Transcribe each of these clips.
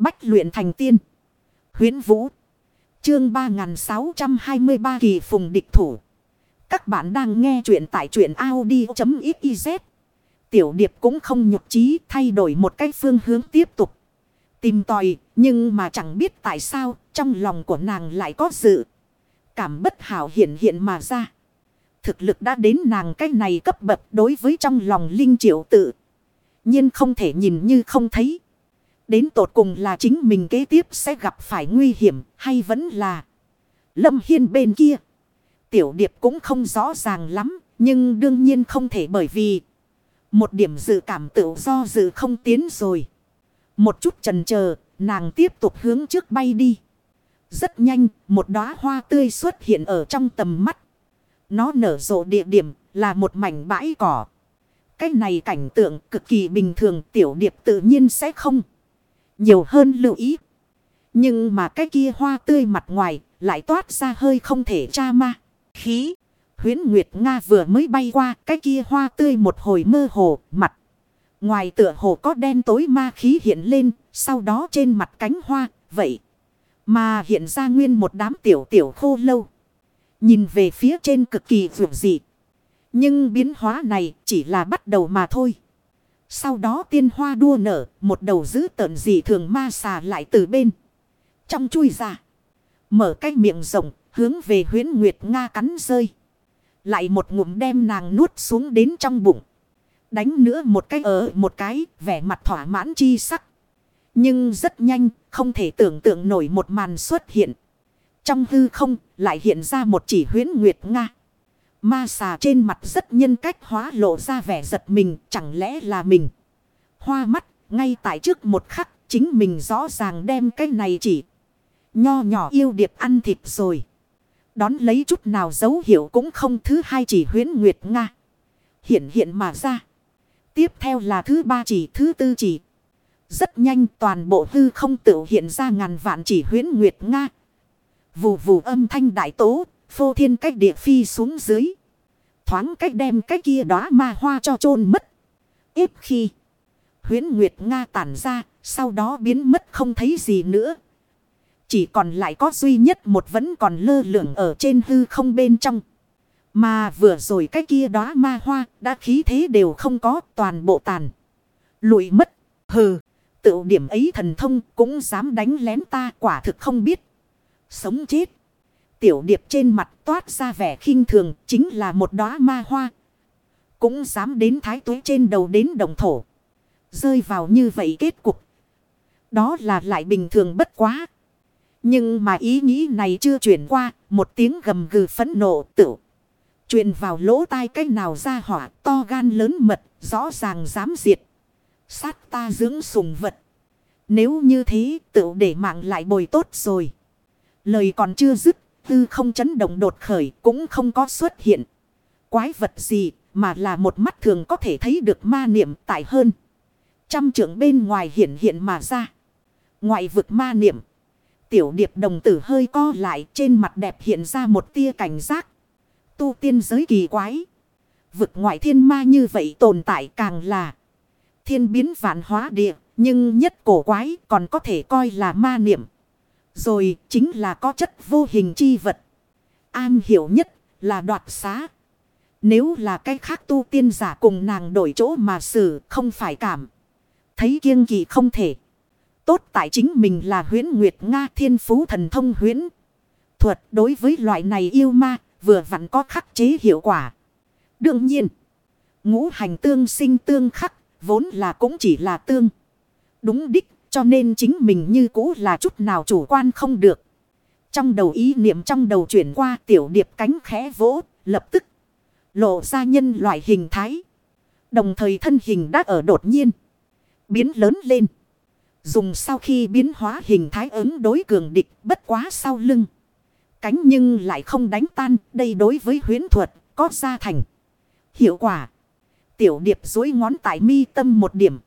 Bách luyện thành tiên. Huyến Vũ. Chương 3623 kỳ phùng địch thủ. Các bạn đang nghe truyện tại truyện Audi.xyz. Tiểu điệp cũng không nhục trí thay đổi một cái phương hướng tiếp tục. Tìm tòi, nhưng mà chẳng biết tại sao, trong lòng của nàng lại có dự. Cảm bất hảo hiện hiện mà ra. Thực lực đã đến nàng cái này cấp bậc đối với trong lòng linh triệu tự. nhiên không thể nhìn như không thấy. Đến tột cùng là chính mình kế tiếp sẽ gặp phải nguy hiểm hay vẫn là Lâm Hiên bên kia. Tiểu điệp cũng không rõ ràng lắm nhưng đương nhiên không thể bởi vì một điểm dự cảm tự do dự không tiến rồi. Một chút trần chờ nàng tiếp tục hướng trước bay đi. Rất nhanh, một đóa hoa tươi xuất hiện ở trong tầm mắt. Nó nở rộ địa điểm là một mảnh bãi cỏ. Cái này cảnh tượng cực kỳ bình thường tiểu điệp tự nhiên sẽ không nhiều hơn lưu ý. Nhưng mà cái kia hoa tươi mặt ngoài lại toát ra hơi không thể tra ma. Khí. Huyến Nguyệt Nga vừa mới bay qua, cái kia hoa tươi một hồi mơ hồ, mặt. Ngoài tựa hồ có đen tối ma khí hiện lên. Sau đó trên mặt cánh hoa. Vậy. Mà hiện ra nguyên một đám tiểu tiểu khô lâu. Nhìn về phía trên cực kỳ vượt dị. Nhưng biến hóa này chỉ là bắt đầu mà thôi. Sau đó tiên hoa đua nở, một đầu giữ tợn dị thường ma xà lại từ bên. Trong chui ra. Mở cái miệng rộng, hướng về huyến Nguyệt Nga cắn rơi. Lại một ngụm đem nàng nuốt xuống đến trong bụng. Đánh nữa một cái ở một cái, vẻ mặt thỏa mãn chi sắc. Nhưng rất nhanh, không thể tưởng tượng nổi một màn xuất hiện. Trong hư không, lại hiện ra một chỉ huyến Nguyệt Nga. Ma xà trên mặt rất nhân cách hóa lộ ra vẻ giật mình, chẳng lẽ là mình. Hoa mắt, ngay tại trước một khắc, chính mình rõ ràng đem cái này chỉ. Nho nhỏ yêu điệp ăn thịt rồi. Đón lấy chút nào dấu hiệu cũng không thứ hai chỉ huyến Nguyệt Nga. Hiện hiện mà ra. Tiếp theo là thứ ba chỉ, thứ tư chỉ. Rất nhanh toàn bộ hư không tự hiện ra ngàn vạn chỉ huyến Nguyệt Nga. Vù vù âm thanh đại tố, Phô thiên cách địa phi xuống dưới. Thoáng cách đem cái kia đóa ma hoa cho chôn mất. Ít khi. Huyến Nguyệt Nga tản ra. Sau đó biến mất không thấy gì nữa. Chỉ còn lại có duy nhất một vẫn còn lơ lửng ở trên hư không bên trong. Mà vừa rồi cái kia đóa ma hoa, đã khí thế đều không có, toàn bộ tàn. Lụi mất. Hừ. Tự điểm ấy thần thông cũng dám đánh lén ta, quả thực không biết. Sống chết. Tiểu điệp trên mặt toát ra vẻ khinh thường, chính là một đóa ma hoa. Cũng dám đến thái tuế trên đầu đến đồng thổ. Rơi vào như vậy kết cục. Đó là lại bình thường bất quá. Nhưng mà ý nghĩ này chưa chuyển qua. Một tiếng gầm gừ phẫn nộ tự. truyền vào lỗ tai cách nào ra hỏa to gan lớn mật. Rõ ràng dám diệt. Sát ta dưỡng sùng vật. Nếu như thế tự để mạng lại bồi tốt rồi. Lời còn chưa dứt tư không chấn động đột khởi, cũng không có xuất hiện. Quái vật gì mà là một mắt thường có thể thấy được ma niệm tại hơn. Trăm trưởng bên ngoài hiện hiện mà ra. Ngoại vực ma niệm. Tiểu điệp đồng tử hơi co lại, trên mặt đẹp hiện ra một tia cảnh giác. Tu tiên giới kỳ quái. Vực ngoại thiên ma như vậy tồn tại càng là thiên biến vạn hóa địa. Nhưng nhất cổ quái còn có thể coi là ma niệm. Rồi chính là có chất vô hình chi vật. An hiểu nhất là đoạt xá. Nếu là cái khác tu tiên giả cùng nàng đổi chỗ mà xử không phải cảm. Thấy kiêng kỳ không thể. Tốt tại chính mình là huyễn Nguyệt Nga thiên phú thần thông huyễn Thuật đối với loại này yêu ma vừa vặn có khắc chế hiệu quả. Đương nhiên. Ngũ hành tương sinh tương khắc vốn là cũng chỉ là tương. Đúng đích cho nên chính mình như cũ là chút nào chủ quan không được. Trong đầu ý niệm trong đầu chuyển qua tiểu điệp cánh khẽ vỗ, lập tức lộ ra nhân loại hình thái. Đồng thời thân hình đã ở đột nhiên. Biến lớn lên. Dùng sau khi biến hóa hình thái ứng đối cường địch bất quá sau lưng. Cánh nhưng lại không đánh tan. Đây đối với huyến thuật có ra thành. Hiệu quả. Tiểu điệp dối ngón tại mi tâm một điểm.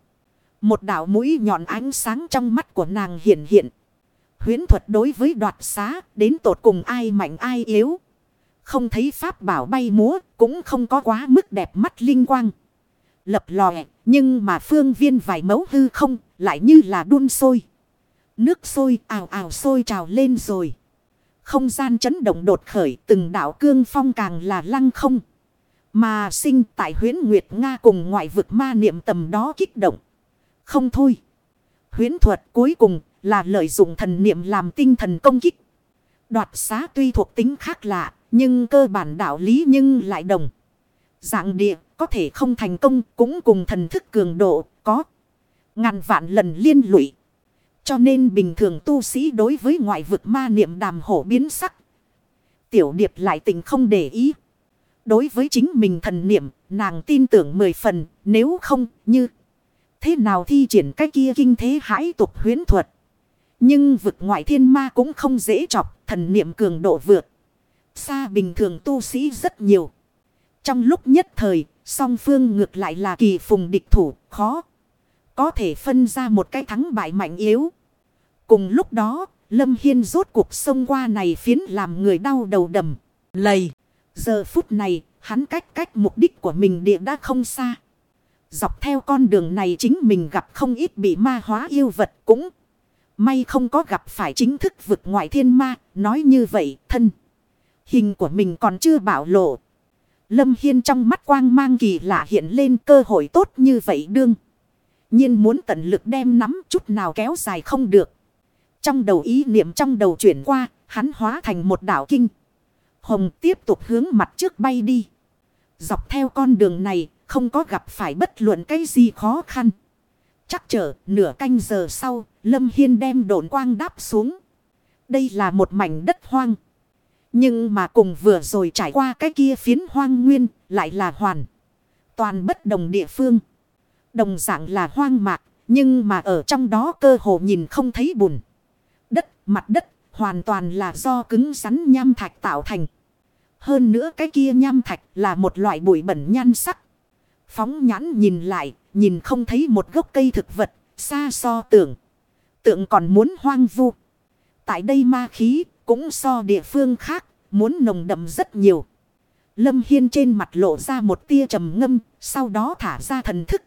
Một đảo mũi nhọn ánh sáng trong mắt của nàng hiện hiện. Huyến thuật đối với đoạt xá, đến tột cùng ai mạnh ai yếu. Không thấy pháp bảo bay múa, cũng không có quá mức đẹp mắt linh quang. Lập lòe, nhưng mà phương viên vài mẫu hư không, lại như là đun sôi. Nước sôi, ào ào sôi trào lên rồi. Không gian chấn động đột khởi, từng đảo cương phong càng là lăng không. Mà sinh tại huyến Nguyệt Nga cùng ngoại vực ma niệm tầm đó kích động. Không thôi. Huyến thuật cuối cùng là lợi dụng thần niệm làm tinh thần công kích. Đoạt xá tuy thuộc tính khác lạ, nhưng cơ bản đạo lý nhưng lại đồng. Dạng địa có thể không thành công cũng cùng thần thức cường độ có ngàn vạn lần liên lụy. Cho nên bình thường tu sĩ đối với ngoại vực ma niệm đàm hổ biến sắc. Tiểu điệp lại tình không để ý. Đối với chính mình thần niệm, nàng tin tưởng mười phần, nếu không, như thế nào thi triển cái kia kinh thế hãi tục huyến thuật. Nhưng vực ngoại thiên ma cũng không dễ chọc, thần niệm cường độ vượt. Xa bình thường tu sĩ rất nhiều. Trong lúc nhất thời, song phương ngược lại là kỳ phùng địch thủ, khó. Có thể phân ra một cái thắng bại mạnh yếu. Cùng lúc đó, Lâm Hiên rốt cuộc sông qua này phiến làm người đau đầu đầm, lầy. Giờ phút này, hắn cách cách mục đích của mình địa đã không xa. Dọc theo con đường này chính mình gặp không ít bị ma hóa yêu vật cũng. May không có gặp phải chính thức vực ngoại thiên ma, nói như vậy thân. Hình của mình còn chưa bảo lộ. Lâm Hiên trong mắt quang mang kỳ lạ hiện lên cơ hội tốt như vậy đương. nhiên muốn tận lực đem nắm chút nào kéo dài không được. Trong đầu ý niệm trong đầu chuyển qua, hắn hóa thành một đảo kinh. Hồng tiếp tục hướng mặt trước bay đi. Dọc theo con đường này, không có gặp phải bất luận cái gì khó khăn. Chắc chở nửa canh giờ sau, Lâm Hiên đem đồn quang đáp xuống. Đây là một mảnh đất hoang. Nhưng mà cùng vừa rồi trải qua cái kia phiến hoang nguyên, lại là hoàn. Toàn bất đồng địa phương. Đồng dạng là hoang mạc, nhưng mà ở trong đó cơ hồ nhìn không thấy bùn. Đất, mặt đất, hoàn toàn là do cứng rắn nham thạch tạo thành. Hơn nữa cái kia nham thạch là một loại bụi bẩn nhan sắc. Phóng nhãn nhìn lại, nhìn không thấy một gốc cây thực vật, xa so tưởng. Tượng còn muốn hoang vu. Tại đây ma khí, cũng so địa phương khác, muốn nồng đậm rất nhiều. Lâm Hiên trên mặt lộ ra một tia trầm ngâm, sau đó thả ra thần thức.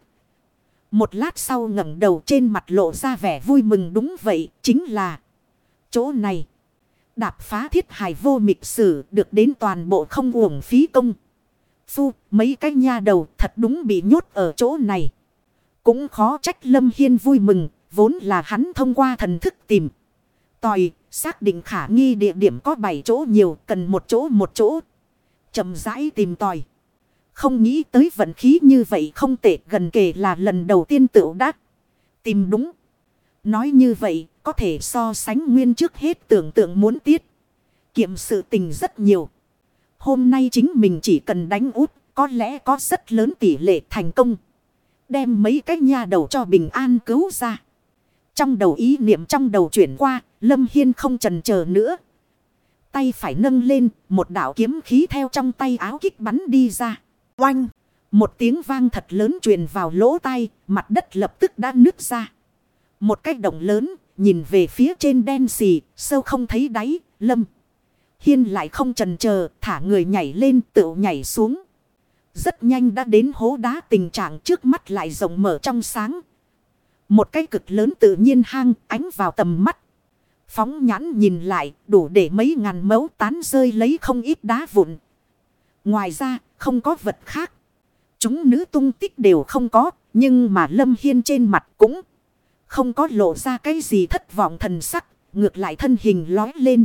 Một lát sau ngẩng đầu trên mặt lộ ra vẻ vui mừng đúng vậy, chính là chỗ này. Đạp phá thiết hài vô mịch sử được đến toàn bộ không uổng phí công. Phu, mấy cái nha đầu thật đúng bị nhốt ở chỗ này. Cũng khó trách Lâm Hiên vui mừng, vốn là hắn thông qua thần thức tìm. Tòi, xác định khả nghi địa điểm có 7 chỗ nhiều, cần một chỗ một chỗ. chậm rãi tìm tòi. Không nghĩ tới vận khí như vậy không tệ gần kể là lần đầu tiên tựu đắc. Tìm đúng. Nói như vậy, có thể so sánh nguyên trước hết tưởng tượng muốn tiết. Kiệm sự tình rất nhiều. Hôm nay chính mình chỉ cần đánh út, có lẽ có rất lớn tỷ lệ thành công. Đem mấy cái nha đầu cho bình an cứu ra. Trong đầu ý niệm trong đầu chuyển qua, Lâm Hiên không trần chờ nữa. Tay phải nâng lên, một đạo kiếm khí theo trong tay áo kích bắn đi ra. Oanh! Một tiếng vang thật lớn truyền vào lỗ tai, mặt đất lập tức đã nứt ra. Một cái động lớn, nhìn về phía trên đen xì, sâu không thấy đáy, lâm. Hiên lại không trần chờ, thả người nhảy lên tự nhảy xuống. Rất nhanh đã đến hố đá, tình trạng trước mắt lại rộng mở trong sáng. Một cái cực lớn tự nhiên hang ánh vào tầm mắt. Phóng nhãn nhìn lại, đủ để mấy ngàn mẫu tán rơi lấy không ít đá vụn. Ngoài ra, không có vật khác. Chúng nữ tung tích đều không có. Nhưng mà Lâm Hiên trên mặt cũng không có lộ ra cái gì thất vọng thần sắc. Ngược lại thân hình lói lên.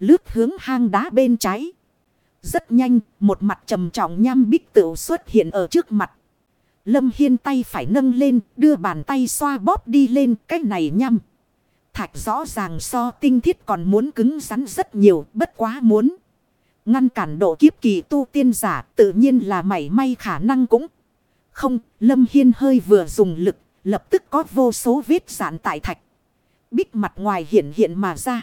Lướt hướng hang đá bên trái. Rất nhanh, một mặt trầm trọng nham bích tựu xuất hiện ở trước mặt. Lâm Hiên tay phải nâng lên, đưa bàn tay xoa bóp đi lên, cái này nhăm. Thạch rõ ràng so tinh thiết còn muốn cứng rắn rất nhiều, bất quá muốn. Ngăn cản độ kiếp kỳ tu tiên giả tự nhiên là mảy may khả năng cũng. Không, Lâm Hiên hơi vừa dùng lực, lập tức có vô số vết giản tại thạch. Bích mặt ngoài hiện hiện mà ra.